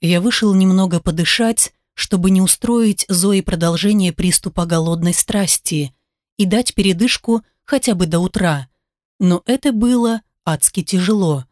Я вышел немного подышать, чтобы не устроить Зои продолжение приступа голодной страсти и дать передышку хотя бы до утра. Но это было адски тяжело.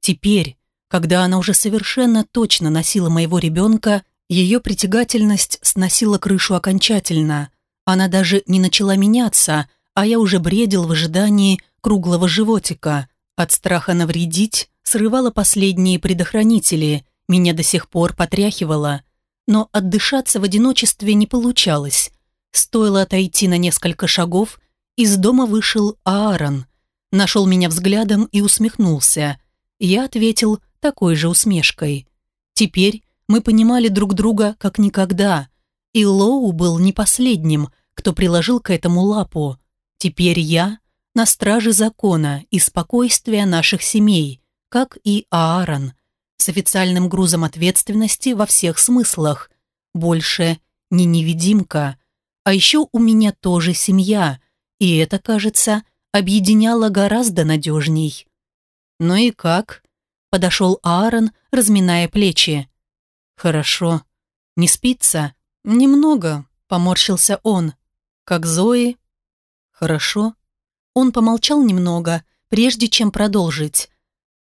Теперь, когда она уже совершенно точно носила моего ребенка, ее притягательность сносила крышу окончательно. Она даже не начала меняться, а я уже бредил в ожидании круглого животика. От страха навредить срывала последние предохранители, меня до сих пор потряхивало. Но отдышаться в одиночестве не получалось. Стоило отойти на несколько шагов, из дома вышел Аарон. Нашел меня взглядом и усмехнулся. Я ответил такой же усмешкой. Теперь мы понимали друг друга как никогда, и Лоу был не последним, кто приложил к этому лапу. Теперь я на страже закона и спокойствия наших семей, как и Аарон, с официальным грузом ответственности во всех смыслах. Больше не невидимка. А еще у меня тоже семья, и это, кажется, объединяло гораздо надежней. «Ну и как?» – подошел Аарон, разминая плечи. «Хорошо. Не спится?» «Немного», – поморщился он. «Как Зои?» «Хорошо». Он помолчал немного, прежде чем продолжить.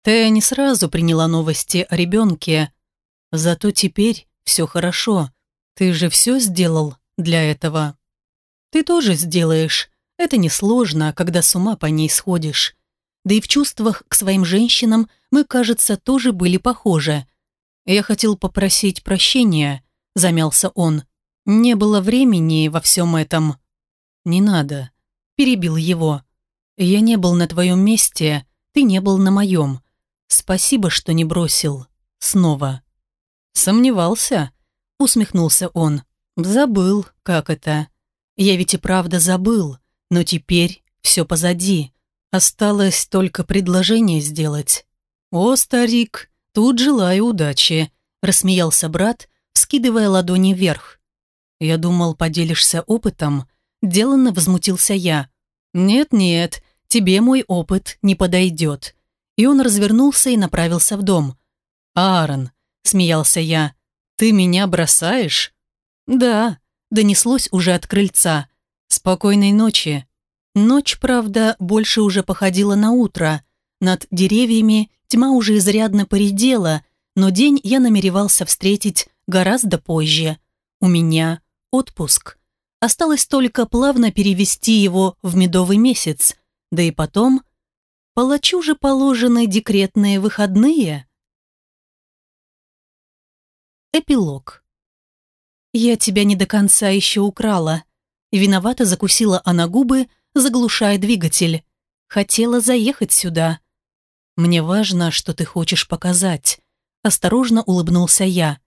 Ты не сразу приняла новости о ребенке. Зато теперь все хорошо. Ты же все сделал для этого. Ты тоже сделаешь. Это несложно, когда с ума по ней сходишь. Да и в чувствах к своим женщинам мы, кажется, тоже были похожи. Я хотел попросить прощения, замялся он. Не было времени во всем этом. Не надо, перебил его. Я не был на твоем месте, ты не был на моем. Спасибо, что не бросил. Снова. Сомневался? Усмехнулся он. Забыл, как это. Я ведь и правда забыл, но теперь все позади. Осталось только предложение сделать. О, старик, тут желаю удачи, рассмеялся брат, вскидывая ладони вверх. Я думал, поделишься опытом. Деланно возмутился я. «Нет-нет, тебе мой опыт не подойдет». И он развернулся и направился в дом. «Аарон», — смеялся я, — «ты меня бросаешь?» «Да», — донеслось уже от крыльца. «Спокойной ночи». Ночь, правда, больше уже походила на утро. Над деревьями тьма уже изрядно поредела, но день я намеревался встретить гораздо позже. У меня отпуск. Осталось только плавно перевести его в медовый месяц, да и потом... Палачу же положены декретные выходные. Эпилог. «Я тебя не до конца еще украла». Виновато закусила она губы, заглушая двигатель. «Хотела заехать сюда». «Мне важно, что ты хочешь показать», – осторожно улыбнулся я.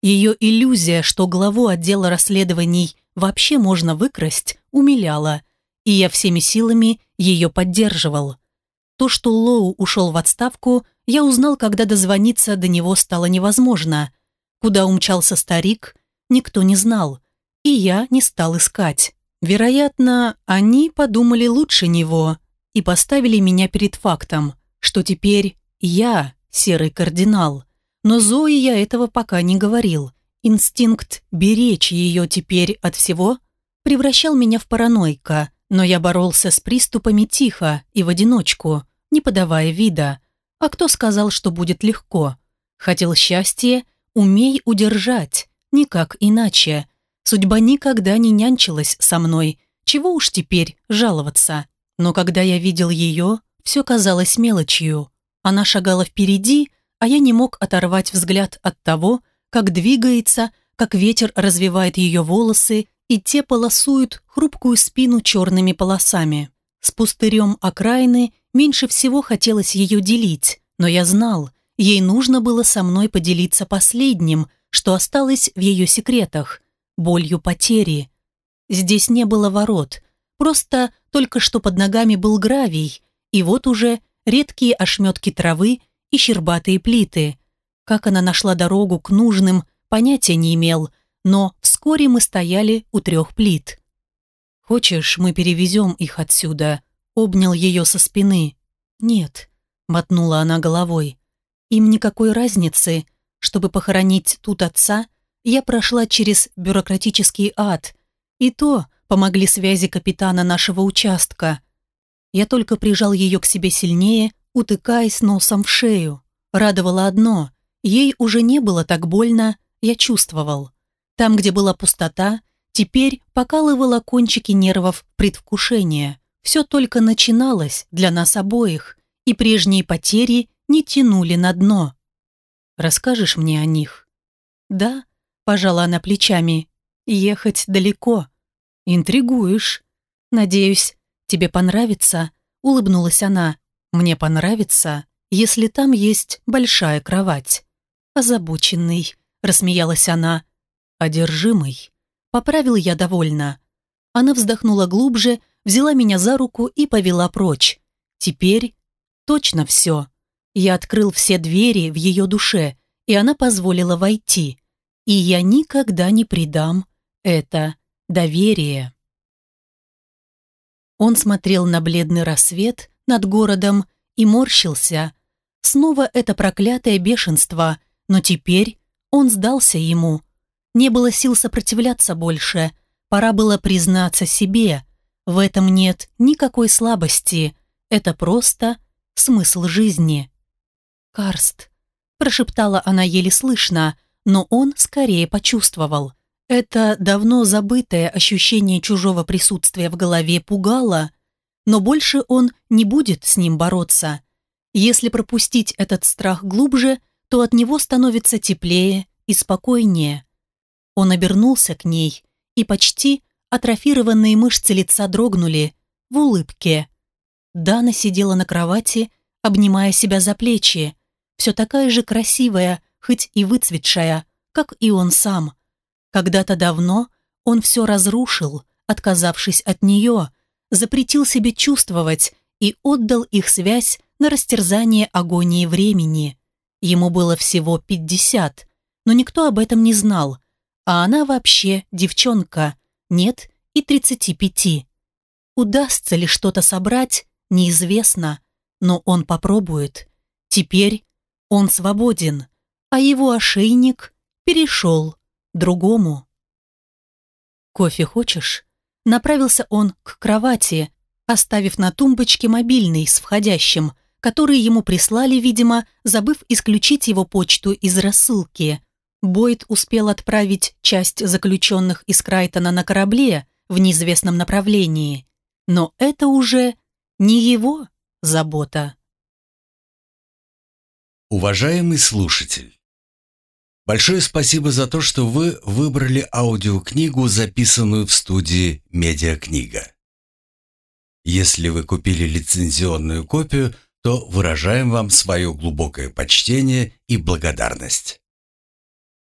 Ее иллюзия, что главу отдела расследований вообще можно выкрасть, умиляла, и я всеми силами ее поддерживал. То, что Лоу ушел в отставку, я узнал, когда дозвониться до него стало невозможно. Куда умчался старик, никто не знал, и я не стал искать. Вероятно, они подумали лучше него и поставили меня перед фактом, что теперь я серый кардинал. Но Зои я этого пока не говорил. Инстинкт беречь ее теперь от всего превращал меня в параноика, но я боролся с приступами тихо и в одиночку, не подавая вида. А кто сказал, что будет легко? Хотел счастья, умей удержать, никак иначе. Судьба никогда не нянчилась со мной, чего уж теперь жаловаться. Но когда я видел ее, все казалось мелочью. Она шагала впереди, а я не мог оторвать взгляд от того, как двигается, как ветер развивает ее волосы, и те полосуют хрупкую спину черными полосами. С пустырем окраины меньше всего хотелось ее делить, но я знал, ей нужно было со мной поделиться последним, что осталось в ее секретах, болью потери. Здесь не было ворот, просто только что под ногами был гравий, и вот уже редкие ошметки травы и щербатые плиты. Как она нашла дорогу к нужным, понятия не имел, но вскоре мы стояли у трех плит. «Хочешь, мы перевезем их отсюда?» Обнял ее со спины. «Нет», — мотнула она головой. «Им никакой разницы. чтобы похоронить тут отца, я прошла через бюрократический ад, и то помогли связи капитана нашего участка. Я только прижал ее к себе сильнее, утыкаясь носом в шею. Радовало одно, ей уже не было так больно, я чувствовал. Там, где была пустота, теперь покалывало кончики нервов предвкушения. Все только начиналось для нас обоих, и прежние потери не тянули на дно. Расскажешь мне о них? Да, пожала она плечами. Ехать далеко. Интригуешь. Надеюсь, тебе понравится, улыбнулась она. Мне понравится, если там есть большая кровать. Озабоченный, рассмеялась она. Одержимый. Поправил я довольно. Она вздохнула глубже, взяла меня за руку и повела прочь. Теперь точно все. Я открыл все двери в ее душе, и она позволила войти. И я никогда не предам это доверие. Он смотрел на бледный рассвет над городом и морщился. Снова это проклятое бешенство, но теперь он сдался ему. Не было сил сопротивляться больше. Пора было признаться себе. В этом нет никакой слабости. Это просто смысл жизни. «Карст», – прошептала она еле слышно, но он скорее почувствовал. Это давно забытое ощущение чужого присутствия в голове пугало, но больше он не будет с ним бороться. Если пропустить этот страх глубже, то от него становится теплее и спокойнее. Он обернулся к ней, и почти атрофированные мышцы лица дрогнули в улыбке. Дана сидела на кровати, обнимая себя за плечи, все такая же красивая, хоть и выцветшая, как и он сам. Когда-то давно он все разрушил, отказавшись от нее, запретил себе чувствовать и отдал их связь на растерзание агонии времени. Ему было всего пятьдесят, но никто об этом не знал, а она вообще девчонка, нет и тридцати пяти. Удастся ли что-то собрать, неизвестно, но он попробует. Теперь он свободен, а его ошейник перешел другому. «Кофе хочешь?» Направился он к кровати, оставив на тумбочке мобильный с входящим, который ему прислали, видимо, забыв исключить его почту из рассылки. Бойд успел отправить часть заключенных из Крайтона на корабле в неизвестном направлении. Но это уже не его забота. Уважаемый слушатель, большое спасибо за то, что вы выбрали аудиокнигу, записанную в студии «Медиакнига». Если вы купили лицензионную копию, то выражаем вам свое глубокое почтение и благодарность.